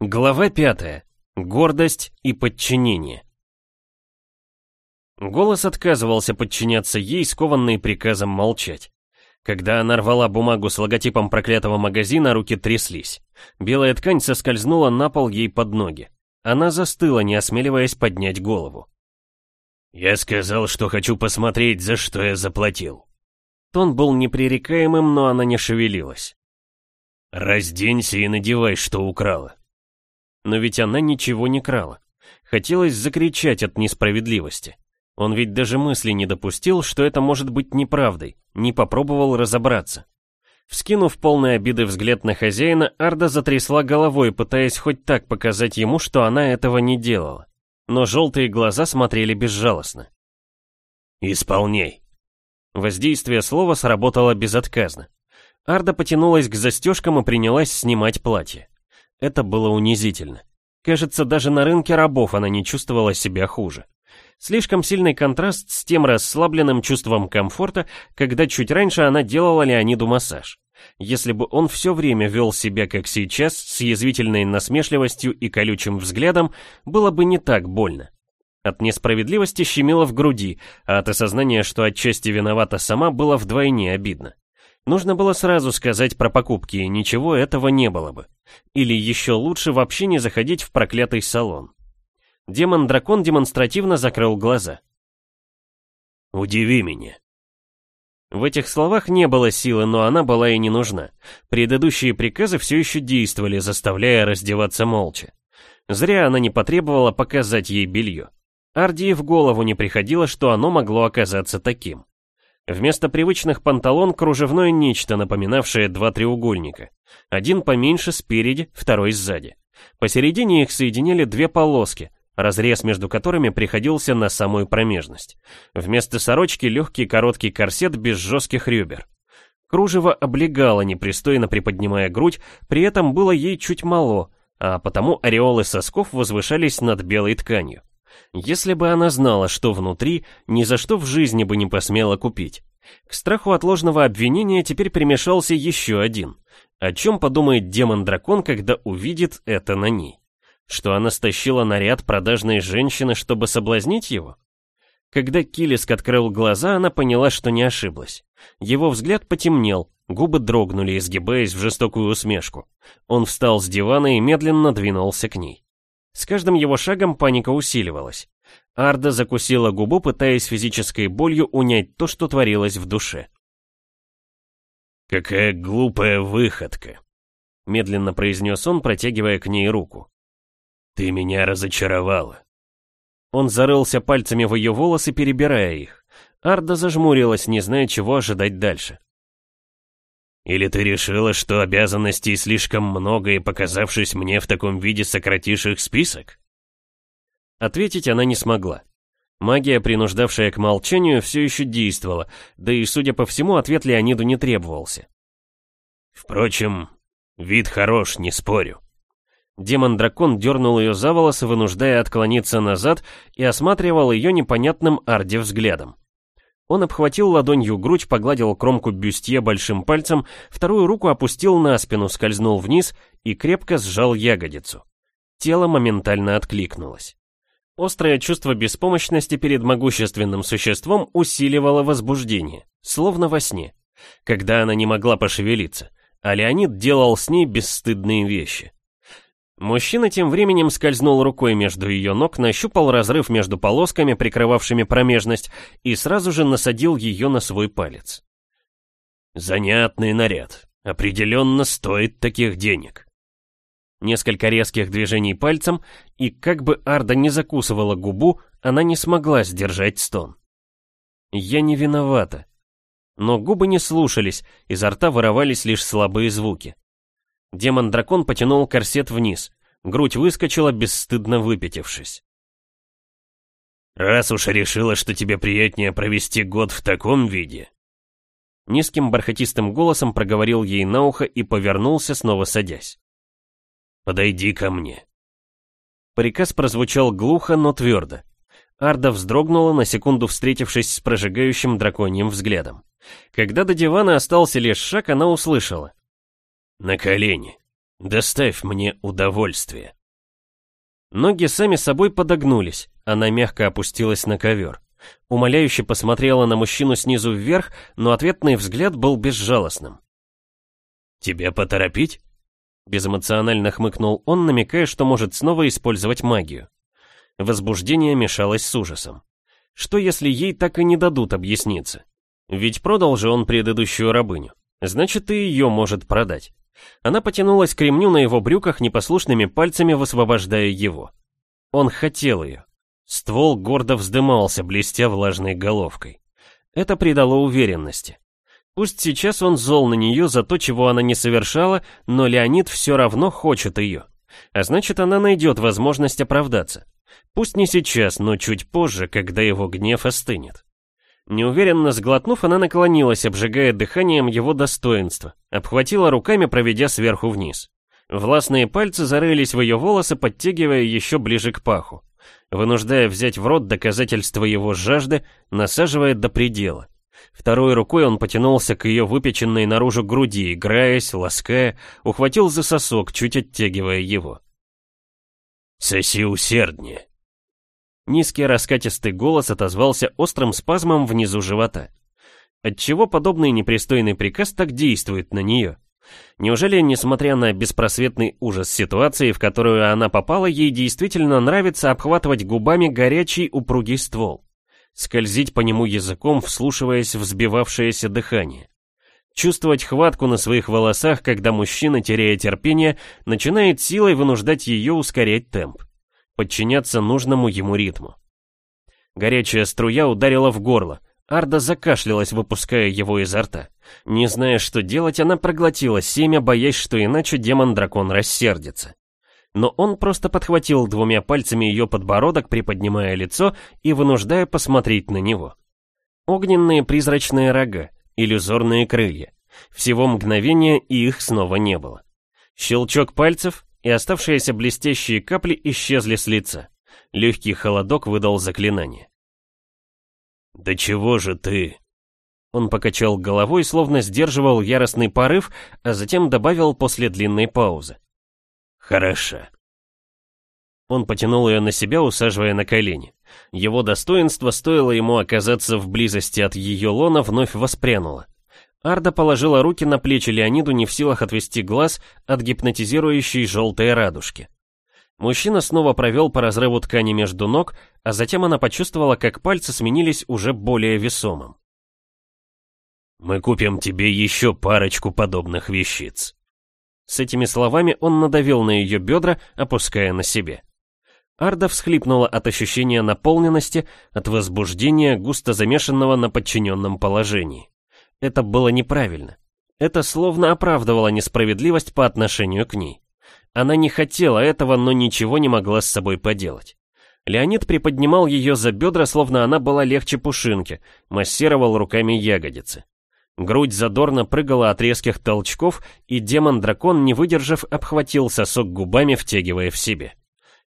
Глава пятая. Гордость и подчинение. Голос отказывался подчиняться ей, скованный приказом молчать. Когда она рвала бумагу с логотипом проклятого магазина, руки тряслись. Белая ткань соскользнула на пол ей под ноги. Она застыла, не осмеливаясь поднять голову. «Я сказал, что хочу посмотреть, за что я заплатил». Тон был непререкаемым, но она не шевелилась. «Разденься и надевай, что украла». Но ведь она ничего не крала. Хотелось закричать от несправедливости. Он ведь даже мысли не допустил, что это может быть неправдой, не попробовал разобраться. Вскинув полный обиды взгляд на хозяина, Арда затрясла головой, пытаясь хоть так показать ему, что она этого не делала. Но желтые глаза смотрели безжалостно. «Исполняй!» Воздействие слова сработало безотказно. Арда потянулась к застежкам и принялась снимать платье. Это было унизительно. Кажется, даже на рынке рабов она не чувствовала себя хуже. Слишком сильный контраст с тем расслабленным чувством комфорта, когда чуть раньше она делала Леониду массаж. Если бы он все время вел себя как сейчас, с язвительной насмешливостью и колючим взглядом, было бы не так больно. От несправедливости щемило в груди, а от осознания, что отчасти виновата сама, было вдвойне обидно. Нужно было сразу сказать про покупки, и ничего этого не было бы. Или еще лучше вообще не заходить в проклятый салон. Демон-дракон демонстративно закрыл глаза. «Удиви меня». В этих словах не было силы, но она была и не нужна. Предыдущие приказы все еще действовали, заставляя раздеваться молча. Зря она не потребовала показать ей белье. Арди в голову не приходило, что оно могло оказаться таким. Вместо привычных панталон кружевное нечто, напоминавшее два треугольника. Один поменьше спереди, второй сзади. Посередине их соединяли две полоски, разрез между которыми приходился на самую промежность. Вместо сорочки легкий короткий корсет без жестких ребер. Кружево облегало, непристойно приподнимая грудь, при этом было ей чуть мало, а потому ореолы сосков возвышались над белой тканью. Если бы она знала, что внутри, ни за что в жизни бы не посмела купить. К страху отложного обвинения теперь примешался еще один. О чем подумает демон-дракон, когда увидит это на ней? Что она стащила наряд продажной женщины, чтобы соблазнить его? Когда Килиск открыл глаза, она поняла, что не ошиблась. Его взгляд потемнел, губы дрогнули, изгибаясь в жестокую усмешку. Он встал с дивана и медленно двинулся к ней. С каждым его шагом паника усиливалась. Арда закусила губу, пытаясь физической болью унять то, что творилось в душе. «Какая глупая выходка!» — медленно произнес он, протягивая к ней руку. «Ты меня разочаровала!» Он зарылся пальцами в ее волосы, перебирая их. Арда зажмурилась, не зная, чего ожидать дальше. Или ты решила, что обязанностей слишком много и, показавшись мне в таком виде, сократишь их список? Ответить она не смогла. Магия, принуждавшая к молчанию, все еще действовала, да и, судя по всему, ответ Леониду не требовался. Впрочем, вид хорош, не спорю. Демон-дракон дернул ее за волосы, вынуждая отклониться назад, и осматривал ее непонятным Арде взглядом. Он обхватил ладонью грудь, погладил кромку бюстье большим пальцем, вторую руку опустил на спину, скользнул вниз и крепко сжал ягодицу. Тело моментально откликнулось. Острое чувство беспомощности перед могущественным существом усиливало возбуждение, словно во сне, когда она не могла пошевелиться, а Леонид делал с ней бесстыдные вещи. Мужчина тем временем скользнул рукой между ее ног, нащупал разрыв между полосками, прикрывавшими промежность, и сразу же насадил ее на свой палец. «Занятный наряд. Определенно стоит таких денег». Несколько резких движений пальцем, и как бы Арда не закусывала губу, она не смогла сдержать стон. «Я не виновата». Но губы не слушались, изо рта вырывались лишь слабые звуки. Демон-дракон потянул корсет вниз. Грудь выскочила, бесстыдно выпятившись. «Раз уж решила, что тебе приятнее провести год в таком виде...» Низким бархатистым голосом проговорил ей на ухо и повернулся, снова садясь. «Подойди ко мне». Приказ прозвучал глухо, но твердо. Арда вздрогнула, на секунду встретившись с прожигающим драконьим взглядом. Когда до дивана остался лишь шаг, она услышала. На колени. Доставь мне удовольствие. Ноги сами собой подогнулись, она мягко опустилась на ковер. Умоляюще посмотрела на мужчину снизу вверх, но ответный взгляд был безжалостным. «Тебя поторопить?» Безэмоционально хмыкнул он, намекая, что может снова использовать магию. Возбуждение мешалось с ужасом. Что если ей так и не дадут объясниться? Ведь продал же он предыдущую рабыню. Значит, и ее может продать. Она потянулась к ремню на его брюках непослушными пальцами, высвобождая его. Он хотел ее. Ствол гордо вздымался, блестя влажной головкой. Это придало уверенности. Пусть сейчас он зол на нее за то, чего она не совершала, но Леонид все равно хочет ее. А значит, она найдет возможность оправдаться. Пусть не сейчас, но чуть позже, когда его гнев остынет. Неуверенно сглотнув, она наклонилась, обжигая дыханием его достоинства, обхватила руками, проведя сверху вниз. Властные пальцы зарылись в ее волосы, подтягивая еще ближе к паху. Вынуждая взять в рот доказательство его жажды, насаживая до предела. Второй рукой он потянулся к ее выпеченной наружу груди, играясь, лаская, ухватил за сосок, чуть оттягивая его. «Соси усерднее!» Низкий раскатистый голос отозвался острым спазмом внизу живота. Отчего подобный непристойный приказ так действует на нее? Неужели, несмотря на беспросветный ужас ситуации, в которую она попала, ей действительно нравится обхватывать губами горячий упругий ствол? скользить по нему языком, вслушиваясь в взбивавшееся дыхание. Чувствовать хватку на своих волосах, когда мужчина, теряя терпение, начинает силой вынуждать ее ускорять темп, подчиняться нужному ему ритму. Горячая струя ударила в горло, Арда закашлялась, выпуская его изо рта. Не зная, что делать, она проглотила семя, боясь, что иначе демон-дракон рассердится но он просто подхватил двумя пальцами ее подбородок, приподнимая лицо и вынуждая посмотреть на него. Огненные призрачные рога, иллюзорные крылья. Всего мгновения, и их снова не было. Щелчок пальцев, и оставшиеся блестящие капли исчезли с лица. Легкий холодок выдал заклинание. «Да чего же ты?» Он покачал головой, словно сдерживал яростный порыв, а затем добавил после длинной паузы. Хороша. Он потянул ее на себя, усаживая на колени. Его достоинство, стоило ему оказаться в близости от ее лона, вновь воспрянуло. Арда положила руки на плечи Леониду, не в силах отвести глаз от гипнотизирующей желтой радужки. Мужчина снова провел по разрыву ткани между ног, а затем она почувствовала, как пальцы сменились уже более весомым. «Мы купим тебе еще парочку подобных вещиц», с этими словами он надавил на ее бедра, опуская на себе. Арда всхлипнула от ощущения наполненности, от возбуждения, густо замешанного на подчиненном положении. Это было неправильно. Это словно оправдывало несправедливость по отношению к ней. Она не хотела этого, но ничего не могла с собой поделать. Леонид приподнимал ее за бедра, словно она была легче пушинки, массировал руками ягодицы. Грудь задорно прыгала от резких толчков, и демон-дракон, не выдержав, обхватил сосок губами, втягивая в себе.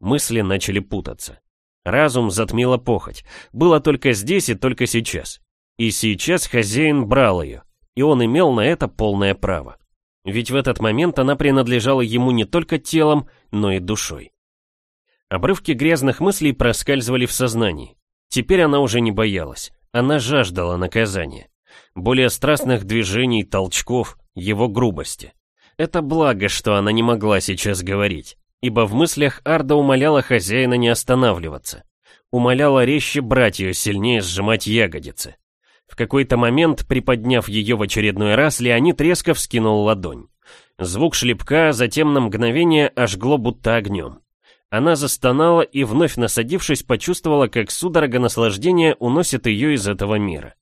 Мысли начали путаться. Разум затмила похоть. Было только здесь и только сейчас. И сейчас хозяин брал ее, и он имел на это полное право. Ведь в этот момент она принадлежала ему не только телом, но и душой. Обрывки грязных мыслей проскальзывали в сознании. Теперь она уже не боялась, она жаждала наказания более страстных движений, толчков, его грубости. Это благо, что она не могла сейчас говорить, ибо в мыслях Арда умоляла хозяина не останавливаться. Умоляла резче брать ее, сильнее сжимать ягодицы. В какой-то момент, приподняв ее в очередной раз, Леонид резко вскинул ладонь. Звук шлепка, затем на мгновение ожгло будто огнем. Она застонала и, вновь насадившись, почувствовала, как судорога наслаждения уносит ее из этого мира.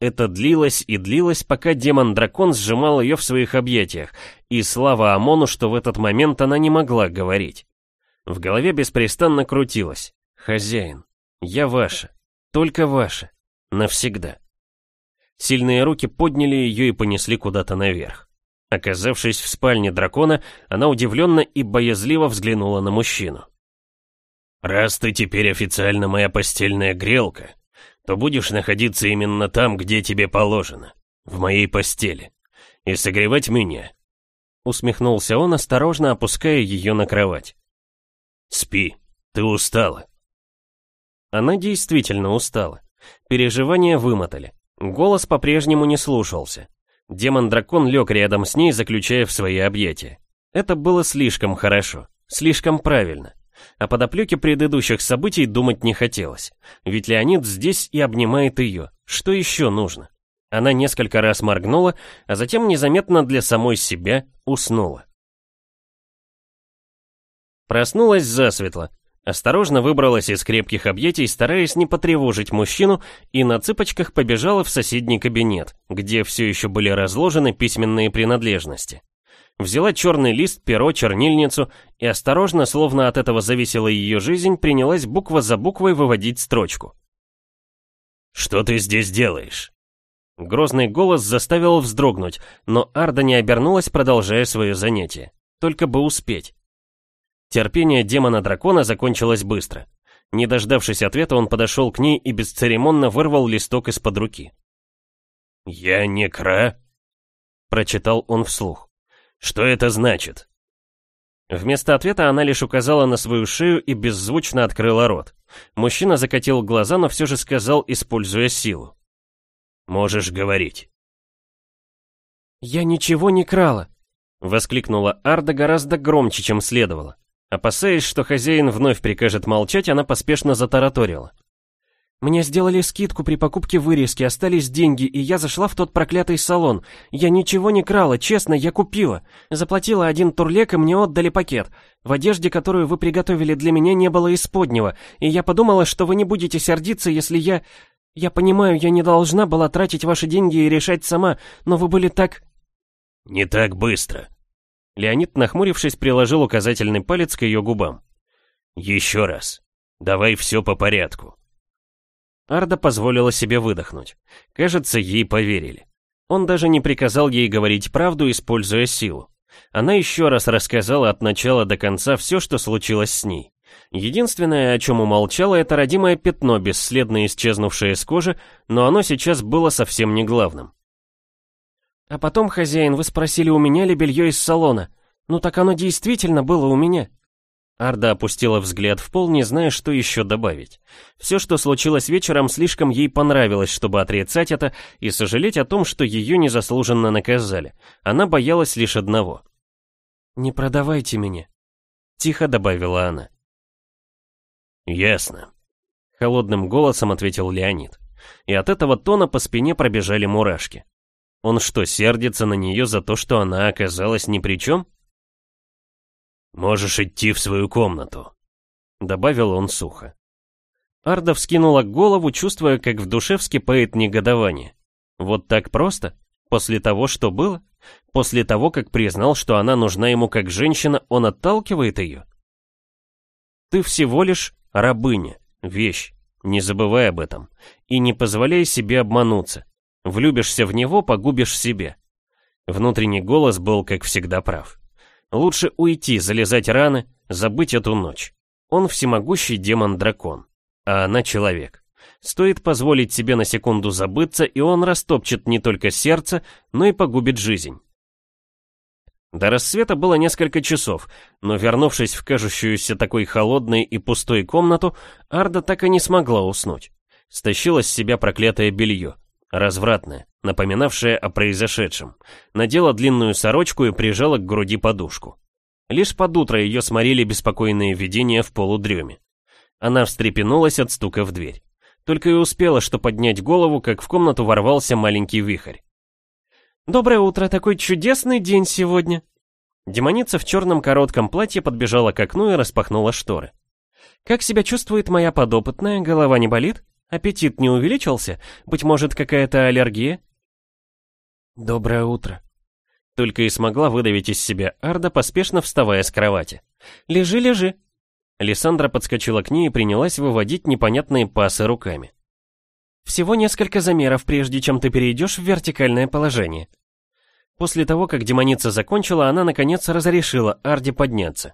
Это длилось и длилось, пока демон-дракон сжимал ее в своих объятиях, и слава Амону, что в этот момент она не могла говорить. В голове беспрестанно крутилось. «Хозяин, я ваша, только ваша, навсегда». Сильные руки подняли ее и понесли куда-то наверх. Оказавшись в спальне дракона, она удивленно и боязливо взглянула на мужчину. «Раз ты теперь официально моя постельная грелка, то будешь находиться именно там, где тебе положено, в моей постели, и согревать меня. Усмехнулся он, осторожно опуская ее на кровать. «Спи, ты устала». Она действительно устала. Переживания вымотали. Голос по-прежнему не слушался. Демон-дракон лег рядом с ней, заключая в свои объятия. Это было слишком хорошо, слишком правильно. О подоплеке предыдущих событий думать не хотелось. Ведь Леонид здесь и обнимает ее. Что еще нужно? Она несколько раз моргнула, а затем незаметно для самой себя уснула. Проснулась засветло. Осторожно выбралась из крепких объятий, стараясь не потревожить мужчину, и на цыпочках побежала в соседний кабинет, где все еще были разложены письменные принадлежности. Взяла черный лист, перо, чернильницу и осторожно, словно от этого зависела ее жизнь, принялась буква за буквой выводить строчку. «Что ты здесь делаешь?» Грозный голос заставил вздрогнуть, но Арда не обернулась, продолжая свое занятие. Только бы успеть. Терпение демона-дракона закончилось быстро. Не дождавшись ответа, он подошел к ней и бесцеремонно вырвал листок из-под руки. «Я не кра?» Прочитал он вслух. «Что это значит?» Вместо ответа она лишь указала на свою шею и беззвучно открыла рот. Мужчина закатил глаза, но все же сказал, используя силу. «Можешь говорить». «Я ничего не крала», — воскликнула Арда гораздо громче, чем следовало. Опасаясь, что хозяин вновь прикажет молчать, она поспешно затараторила. «Мне сделали скидку при покупке вырезки, остались деньги, и я зашла в тот проклятый салон. Я ничего не крала, честно, я купила. Заплатила один турлек, и мне отдали пакет. В одежде, которую вы приготовили для меня, не было исподнего, и я подумала, что вы не будете сердиться, если я... Я понимаю, я не должна была тратить ваши деньги и решать сама, но вы были так...» «Не так быстро», Леонид, нахмурившись, приложил указательный палец к ее губам. «Еще раз. Давай все по порядку». Арда позволила себе выдохнуть. Кажется, ей поверили. Он даже не приказал ей говорить правду, используя силу. Она еще раз рассказала от начала до конца все, что случилось с ней. Единственное, о чем умолчала, это родимое пятно, бесследно исчезнувшее с кожи, но оно сейчас было совсем не главным. А потом, хозяин, вы спросили, у меня ли белье из салона. Ну так оно действительно было у меня. Арда опустила взгляд в пол, не зная, что еще добавить. Все, что случилось вечером, слишком ей понравилось, чтобы отрицать это и сожалеть о том, что ее незаслуженно наказали. Она боялась лишь одного. «Не продавайте меня», — тихо добавила она. «Ясно», — холодным голосом ответил Леонид. И от этого тона по спине пробежали мурашки. Он что, сердится на нее за то, что она оказалась ни при чем? «Можешь идти в свою комнату», — добавил он сухо. Арда вскинула голову, чувствуя, как в душе вскипает негодование. Вот так просто? После того, что было? После того, как признал, что она нужна ему как женщина, он отталкивает ее? Ты всего лишь рабыня, вещь, не забывай об этом. И не позволяй себе обмануться. Влюбишься в него, погубишь себе. Внутренний голос был, как всегда, прав. Лучше уйти, залезать раны, забыть эту ночь. Он всемогущий демон-дракон, а она человек. Стоит позволить себе на секунду забыться, и он растопчет не только сердце, но и погубит жизнь. До рассвета было несколько часов, но вернувшись в кажущуюся такой холодной и пустой комнату, Арда так и не смогла уснуть. Стащила с себя проклятое белье развратная, напоминавшая о произошедшем, надела длинную сорочку и прижала к груди подушку. Лишь под утро ее сморили беспокойные видения в полудреме. Она встрепенулась от стука в дверь. Только и успела, что поднять голову, как в комнату ворвался маленький вихрь. «Доброе утро, такой чудесный день сегодня!» Демоница в черном коротком платье подбежала к окну и распахнула шторы. «Как себя чувствует моя подопытная? Голова не болит?» Аппетит не увеличился? Быть может, какая-то аллергия? Доброе утро. Только и смогла выдавить из себя Арда, поспешно вставая с кровати. Лежи, лежи. Лиссандра подскочила к ней и принялась выводить непонятные пасы руками. Всего несколько замеров, прежде чем ты перейдешь в вертикальное положение. После того, как демоница закончила, она наконец разрешила Арде подняться.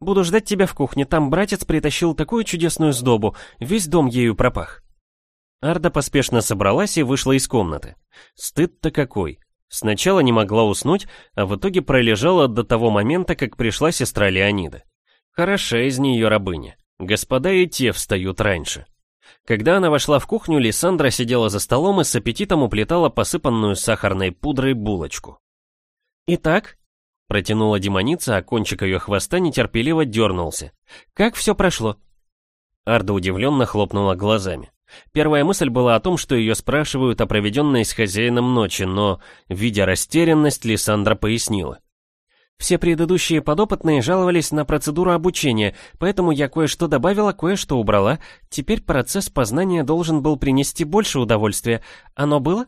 Буду ждать тебя в кухне, там братец притащил такую чудесную сдобу, весь дом ею пропах. Арда поспешно собралась и вышла из комнаты. Стыд-то какой. Сначала не могла уснуть, а в итоге пролежала до того момента, как пришла сестра Леонида. Хороша из нее рабыня. Господа и те встают раньше. Когда она вошла в кухню, Лиссандра сидела за столом и с аппетитом уплетала посыпанную сахарной пудрой булочку. «Итак?» — протянула демоница, а кончик ее хвоста нетерпеливо дернулся. «Как все прошло?» Арда удивленно хлопнула глазами. Первая мысль была о том, что ее спрашивают о проведенной с хозяином ночи, но, видя растерянность, Лиссандра пояснила. Все предыдущие подопытные жаловались на процедуру обучения, поэтому я кое-что добавила, кое-что убрала. Теперь процесс познания должен был принести больше удовольствия. Оно было?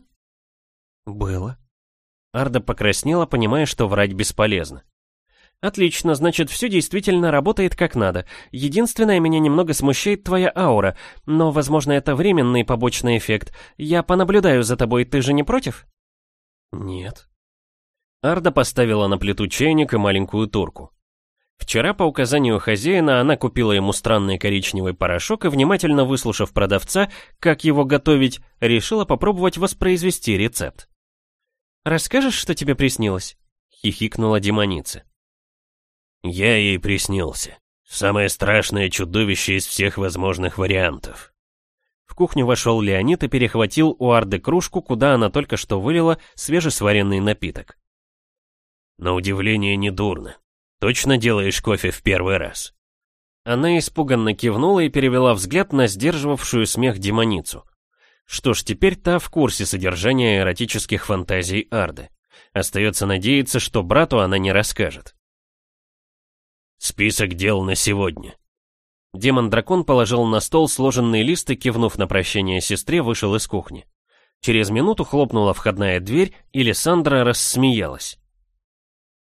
Было. Арда покраснела, понимая, что врать бесполезно. «Отлично, значит, все действительно работает как надо. Единственное, меня немного смущает твоя аура, но, возможно, это временный побочный эффект. Я понаблюдаю за тобой, ты же не против?» «Нет», Арда поставила на плиту чайник и маленькую турку. Вчера по указанию хозяина она купила ему странный коричневый порошок и, внимательно выслушав продавца, как его готовить, решила попробовать воспроизвести рецепт. «Расскажешь, что тебе приснилось?» — хихикнула демоница. «Я ей приснился. Самое страшное чудовище из всех возможных вариантов». В кухню вошел Леонид и перехватил у Арды кружку, куда она только что вылила свежесваренный напиток. На удивление недурно. Точно делаешь кофе в первый раз?» Она испуганно кивнула и перевела взгляд на сдерживавшую смех демоницу. Что ж, теперь та в курсе содержания эротических фантазий Арды. Остается надеяться, что брату она не расскажет. «Список дел на сегодня». Демон-дракон положил на стол сложенный лист и, кивнув на прощение сестре, вышел из кухни. Через минуту хлопнула входная дверь, и Лиссандра рассмеялась.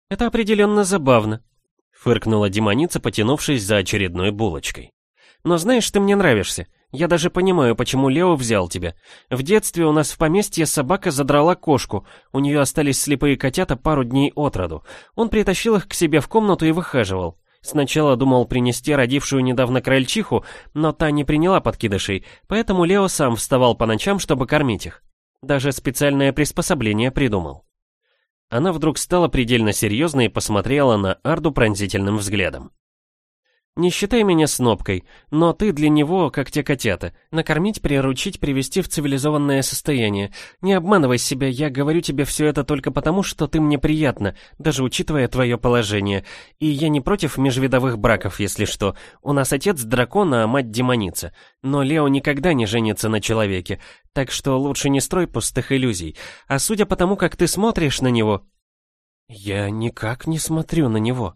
«Это определенно забавно», — фыркнула демоница, потянувшись за очередной булочкой. «Но знаешь, ты мне нравишься. Я даже понимаю, почему Лео взял тебя. В детстве у нас в поместье собака задрала кошку, у нее остались слепые котята пару дней от роду. Он притащил их к себе в комнату и выхаживал. Сначала думал принести родившую недавно крольчиху, но та не приняла подкидышей, поэтому Лео сам вставал по ночам, чтобы кормить их. Даже специальное приспособление придумал. Она вдруг стала предельно серьезной и посмотрела на Арду пронзительным взглядом. «Не считай меня снопкой, но ты для него, как те котята. Накормить, приручить, привести в цивилизованное состояние. Не обманывай себя, я говорю тебе все это только потому, что ты мне приятна, даже учитывая твое положение. И я не против межвидовых браков, если что. У нас отец дракон, а мать демоница. Но Лео никогда не женится на человеке, так что лучше не строй пустых иллюзий. А судя по тому, как ты смотришь на него...» «Я никак не смотрю на него»,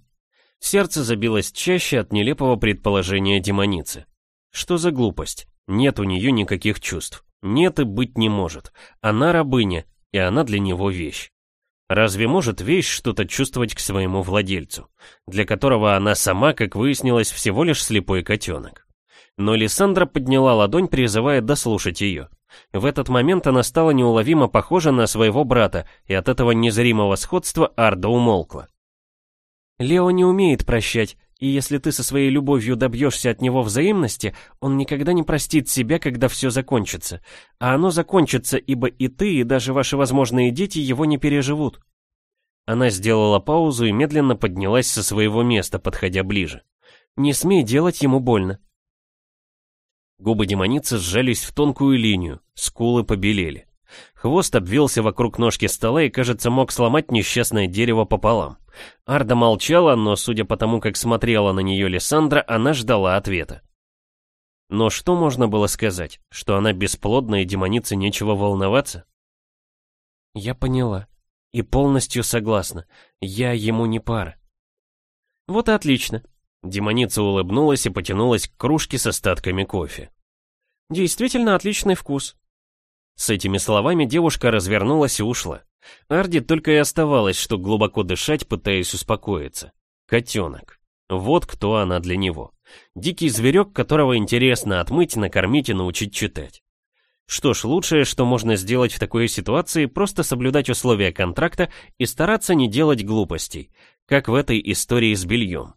Сердце забилось чаще от нелепого предположения демоницы. Что за глупость? Нет у нее никаких чувств. Нет и быть не может. Она рабыня, и она для него вещь. Разве может вещь что-то чувствовать к своему владельцу, для которого она сама, как выяснилось, всего лишь слепой котенок? Но Лиссандра подняла ладонь, призывая дослушать ее. В этот момент она стала неуловимо похожа на своего брата, и от этого незримого сходства Арда умолкла. Лео не умеет прощать, и если ты со своей любовью добьешься от него взаимности, он никогда не простит себя, когда все закончится. А оно закончится, ибо и ты, и даже ваши возможные дети его не переживут. Она сделала паузу и медленно поднялась со своего места, подходя ближе. Не смей делать ему больно. Губы демоницы сжались в тонкую линию, скулы побелели. Хвост обвился вокруг ножки стола и, кажется, мог сломать несчастное дерево пополам. Арда молчала, но, судя по тому, как смотрела на нее Лиссандра, она ждала ответа. Но что можно было сказать? Что она бесплодна и демонице нечего волноваться? Я поняла. И полностью согласна. Я ему не пара. Вот и отлично. Демоница улыбнулась и потянулась к кружке с остатками кофе. Действительно отличный вкус. С этими словами девушка развернулась и ушла. Арди только и оставалось, что глубоко дышать, пытаясь успокоиться. Котенок. Вот кто она для него. Дикий зверек, которого интересно отмыть, накормить и научить читать. Что ж, лучшее, что можно сделать в такой ситуации, просто соблюдать условия контракта и стараться не делать глупостей, как в этой истории с бельем.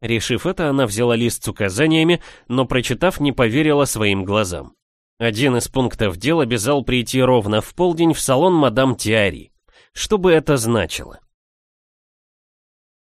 Решив это, она взяла лист с указаниями, но, прочитав, не поверила своим глазам. Один из пунктов дел обязал прийти ровно в полдень в салон мадам Тиари. Что бы это значило?